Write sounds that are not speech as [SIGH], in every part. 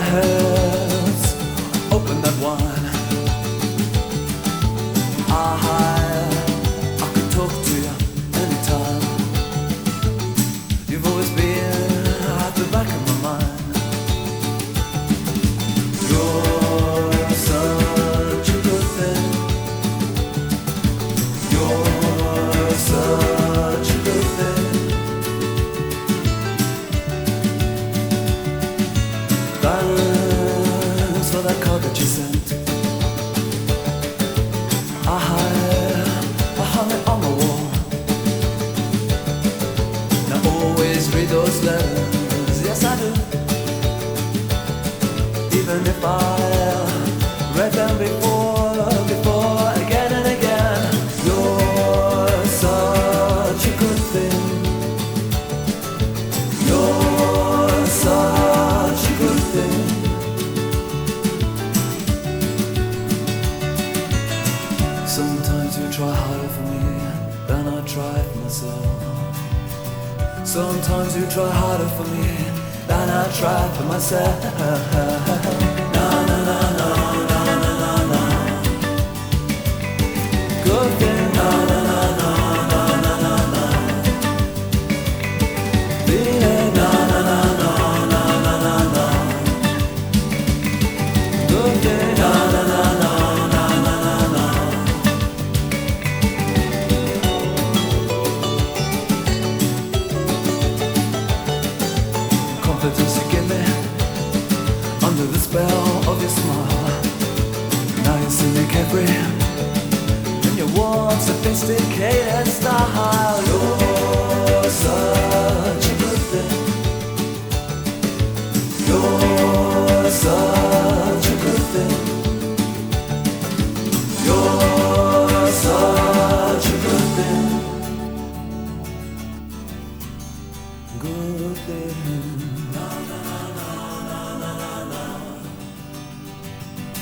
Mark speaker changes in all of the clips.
Speaker 1: her suit. I, I hung it on the wall. I always read those letters, yes I do. Even if I Sometimes you try harder for me than I try for myself. Sometimes you try harder for me than I try for myself. [LAUGHS] confidence you give me under the spell of your smile. See me carefree in your warm, sophisticated style. Thing.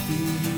Speaker 1: Feel